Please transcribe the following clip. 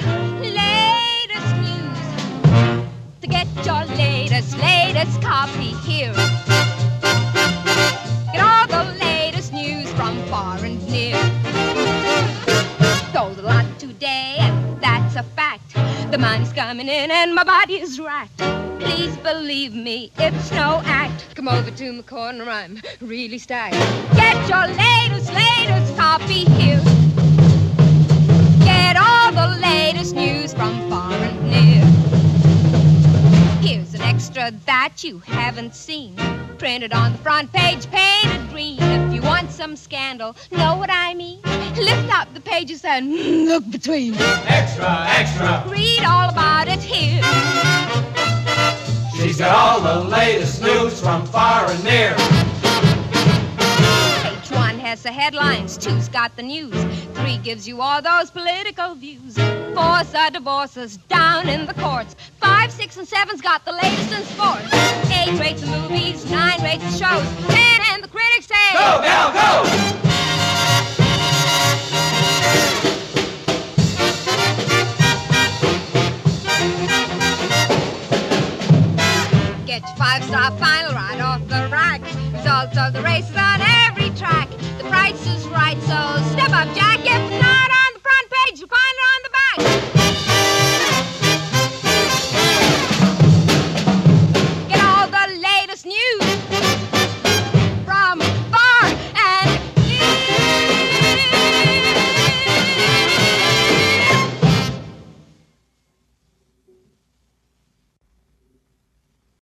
the latest news. To get your latest, latest copy here. Get all the latest news from far and near. Sold a lot today, and that's a fact. The money's coming in, and my body is racked. Please believe me, it's no act. Come over to my corner, I'm really stacked. Get your latest, latest copy Extra that you haven't seen. Printed on the front page, painted green. If you want some scandal, know what I mean? Lift up the pages and look between. Extra, extra. Read all about it here. She's got all the latest news from far and near the headlines. Two's got the news. Three gives you all those political views. Four's the divorces down in the courts. Five, six, and seven's got the latest in sports. Eight rates the movies. Nine rates the shows. Ten and the critics say, Go, go! Get your five-star final right off the rack. Results of the races on every track rights is right, so step up, Jack. Give